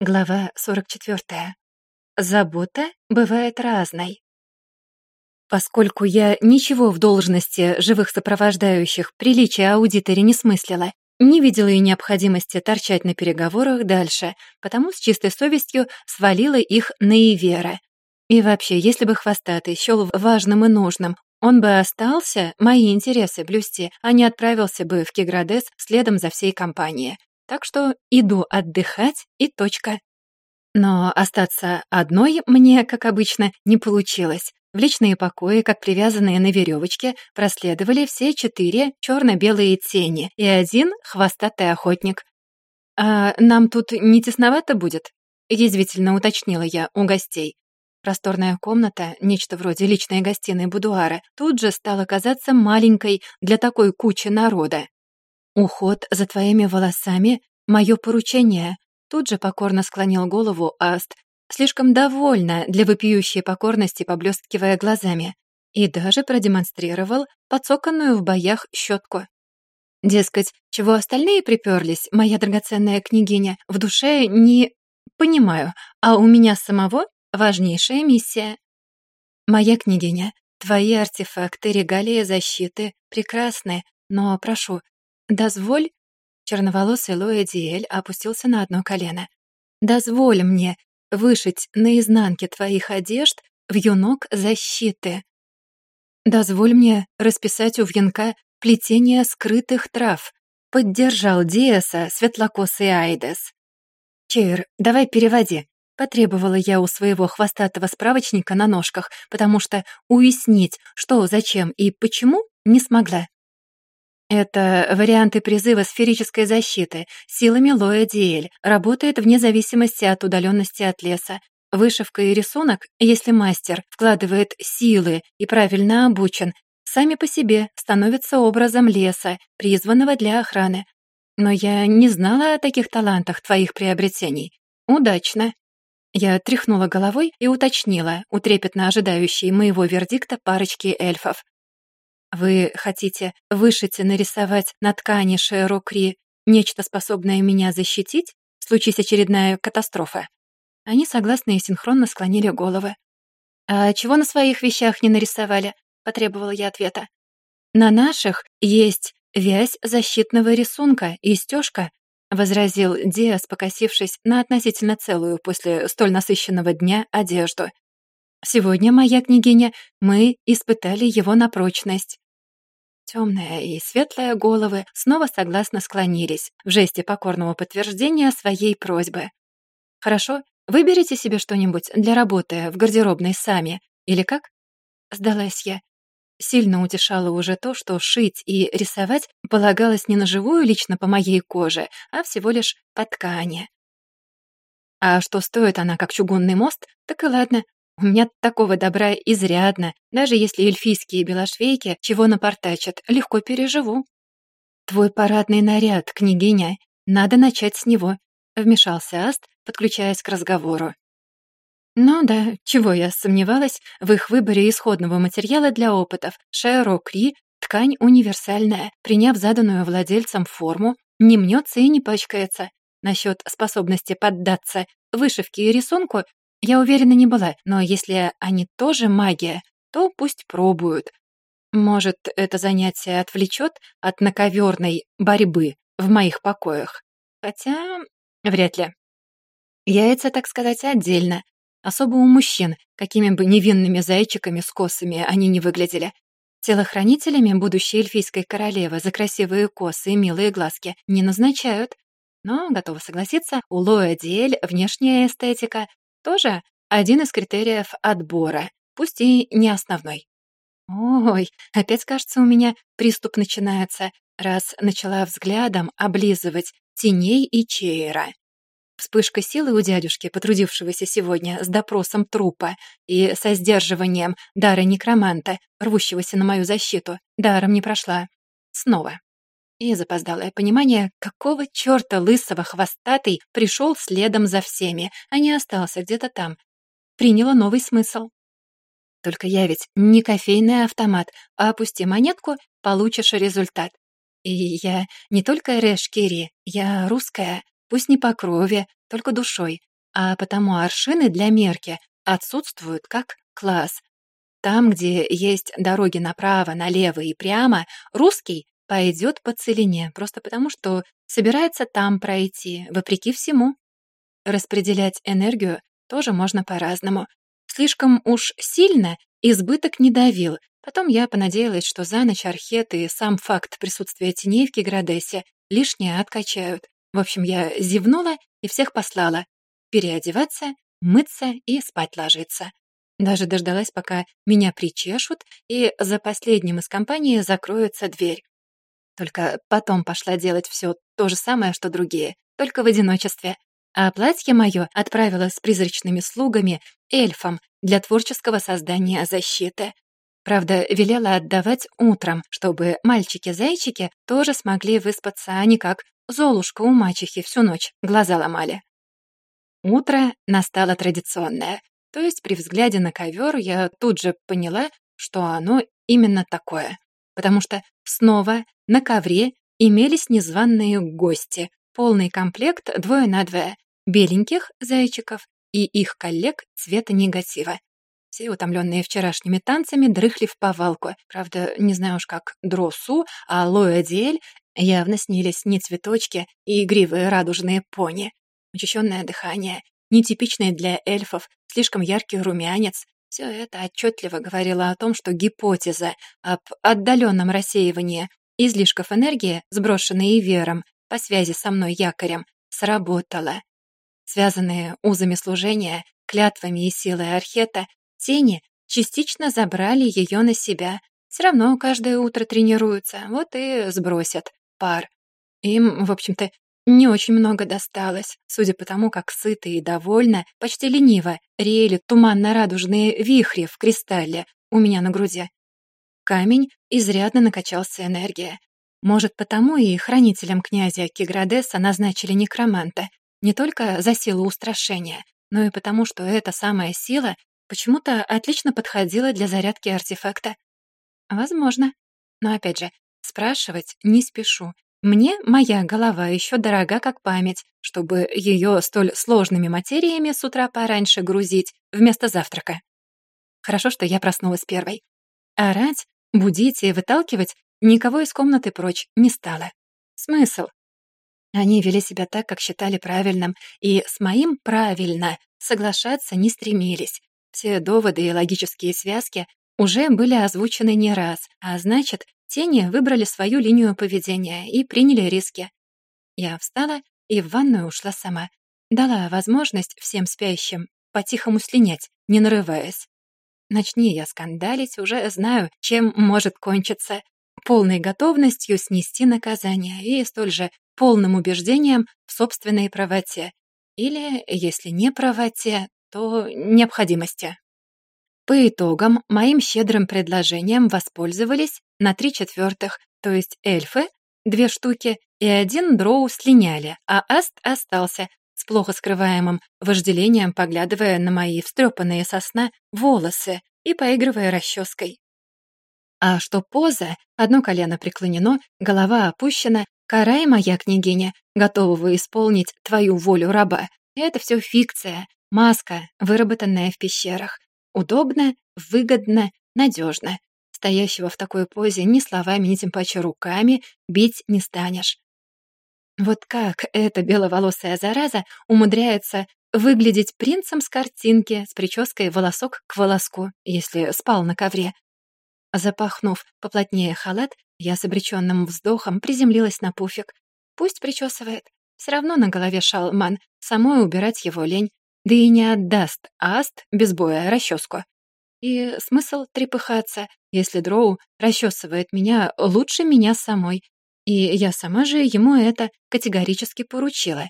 Глава 44. Забота бывает разной. Поскольку я ничего в должности живых сопровождающих приличия аудиторе не смыслила, не видела и необходимости торчать на переговорах дальше, потому с чистой совестью свалила их на Ивера. И вообще, если бы хвостатый счёл важным и нужным, он бы остался мои интересы блюсти, а не отправился бы в Киградес следом за всей компанией. Так что иду отдыхать и точка. Но остаться одной мне, как обычно, не получилось. В личные покои, как привязанные на веревочке, проследовали все четыре черно-белые тени и один хвостатый охотник. «А нам тут не тесновато будет?» — язвительно уточнила я у гостей. Просторная комната, нечто вроде личной гостиной будуара, тут же стала казаться маленькой для такой кучи народа. «Уход за твоими волосами — мое поручение», — тут же покорно склонил голову Аст, слишком довольна для вопиющей покорности, поблескивая глазами, и даже продемонстрировал подсоканную в боях щетку. Дескать, чего остальные приперлись, моя драгоценная княгиня, в душе не... Понимаю, а у меня самого важнейшая миссия. Моя княгиня, твои артефакты, регалии защиты прекрасны, но, прошу, «Дозволь...» Черноволосый Лоя Диэль опустился на одно колено. «Дозволь мне вышить на изнанке твоих одежд в юнок защиты. Дозволь мне расписать у вьюнка плетение скрытых трав», — поддержал Диаса светлокосый Айдес. «Чейр, давай переводи», — потребовала я у своего хвостатого справочника на ножках, потому что уяснить, что, зачем и почему, не смогла. Это варианты призыва сферической защиты, силами Лоя Диэль, работает вне зависимости от удаленности от леса. Вышивка и рисунок, если мастер вкладывает силы и правильно обучен, сами по себе становятся образом леса, призванного для охраны. Но я не знала о таких талантах твоих приобретений. Удачно. Я тряхнула головой и уточнила у трепетно ожидающей моего вердикта парочки эльфов. Вы хотите вышить и нарисовать на ткани Шерокри нечто, способное меня защитить? Случись очередная катастрофа. Они согласно и синхронно склонили головы. «А чего на своих вещах не нарисовали?» — потребовала я ответа. «На наших есть вязь защитного рисунка и стежка», — возразил Диас, покосившись на относительно целую после столь насыщенного дня одежду. Сегодня, моя княгиня, мы испытали его на прочность». Темная и светлая головы снова согласно склонились в жесте покорного подтверждения своей просьбы. «Хорошо, выберите себе что-нибудь для работы в гардеробной сами, или как?» Сдалась я. Сильно утешало уже то, что шить и рисовать полагалось не на живую лично по моей коже, а всего лишь по ткани. А что стоит она как чугунный мост, так и ладно, у меня такого добра изрядно. Даже если эльфийские белошвейки чего напортачат, легко переживу. «Твой парадный наряд, княгиня. Надо начать с него», — вмешался Аст, подключаясь к разговору. Ну да, чего я сомневалась, в их выборе исходного материала для опытов Шэро Кри ткань универсальная, приняв заданную владельцам форму, не мнется и не пачкается. Насчет способности поддаться вышивке и рисунку я уверена не была, но если они тоже магия, то пусть пробуют. Может, это занятие отвлечет от наковерной борьбы в моих покоях. Хотя, вряд ли. Яйца, так сказать, отдельно. Особо у мужчин, какими бы невинными зайчиками с косами они не выглядели. Телохранителями будущей эльфийской королевы за красивые косы и милые глазки не назначают. Но, готова согласиться, у Лоя Диэль внешняя эстетика тоже один из критериев отбора, пусть и не основной. Ой, опять, кажется, у меня приступ начинается, раз начала взглядом облизывать теней и чеера. Вспышка силы у дядюшки, потрудившегося сегодня с допросом трупа и со сдерживанием дара некроманта, рвущегося на мою защиту, даром не прошла. Снова и запоздалое понимание, какого черта лысого хвостатый пришел следом за всеми, а не остался где-то там, приняло новый смысл. Только я ведь не кофейный автомат, а опусти монетку, получишь результат. И я не только решкири, я русская, пусть не по крови, только душой, а потому аршины для мерки отсутствуют как класс. Там, где есть дороги направо, налево и прямо, русский пойдет по целине, просто потому что собирается там пройти, вопреки всему. Распределять энергию тоже можно по-разному. Слишком уж сильно избыток не давил. Потом я понадеялась, что за ночь археты и сам факт присутствия теней в Гиградесе лишнее откачают. В общем, я зевнула и всех послала. Переодеваться, мыться и спать ложиться. Даже дождалась, пока меня причешут, и за последним из компании закроется дверь. Только потом пошла делать все то же самое, что другие, только в одиночестве. А платье мое отправила с призрачными слугами, эльфом для творческого создания защиты. Правда, велела отдавать утром, чтобы мальчики-зайчики тоже смогли выспаться, а не как Золушка у мачехи всю ночь глаза ломали. Утро настало традиционное, то есть при взгляде на ковер я тут же поняла, что оно именно такое, потому что Снова на ковре имелись незваные гости, полный комплект двое на двое, беленьких зайчиков и их коллег цвета негатива. Все утомленные вчерашними танцами дрыхли в повалку. Правда, не знаю уж как дросу, а лоэдиэль явно снились не цветочки и игривые радужные пони. Учащенное дыхание, нетипичное для эльфов, слишком яркий румянец, все это отчетливо говорило о том, что гипотеза об отдаленном рассеивании излишков энергии, сброшенной Ивером по связи со мной якорем, сработала. Связанные узами служения, клятвами и силой Архета, тени частично забрали ее на себя. Все равно каждое утро тренируются, вот и сбросят пар. Им, в общем-то, не очень много досталось, судя по тому, как сыто и довольно, почти лениво реяли туманно-радужные вихри в кристалле у меня на груди. Камень изрядно накачался энергией. Может, потому и хранителем князя Киградеса назначили некроманта, не только за силу устрашения, но и потому, что эта самая сила почему-то отлично подходила для зарядки артефакта. Возможно. Но опять же, спрашивать не спешу, мне моя голова еще дорога как память, чтобы ее столь сложными материями с утра пораньше грузить вместо завтрака. Хорошо, что я проснулась первой. Орать, будить и выталкивать никого из комнаты прочь не стало. Смысл? Они вели себя так, как считали правильным, и с моим «правильно» соглашаться не стремились. Все доводы и логические связки уже были озвучены не раз, а значит, Тени выбрали свою линию поведения и приняли риски. Я встала и в ванную ушла сама. Дала возможность всем спящим по-тихому слинять, не нарываясь. Начни я скандалить, уже знаю, чем может кончиться. Полной готовностью снести наказание и столь же полным убеждением в собственной правоте. Или, если не правоте, то необходимости. По итогам моим щедрым предложением воспользовались на три четвертых, то есть эльфы, две штуки, и один дроу слиняли, а аст остался с плохо скрываемым вожделением, поглядывая на мои встрепанные сосна волосы и поигрывая расческой. А что поза, одно колено преклонено, голова опущена, карай моя княгиня, готового исполнить твою волю раба, это все фикция, маска, выработанная в пещерах. Удобно, выгодно, надежно. Стоящего в такой позе ни словами, ни тем паче руками бить не станешь. Вот как эта беловолосая зараза умудряется выглядеть принцем с картинки, с прической волосок к волоску, если спал на ковре. Запахнув поплотнее халат, я с обреченным вздохом приземлилась на пуфик. Пусть причесывает. Все равно на голове шалман, самой убирать его лень. Да и не отдаст Аст без боя расческу. И смысл трепыхаться, если Дроу расчесывает меня лучше меня самой. И я сама же ему это категорически поручила.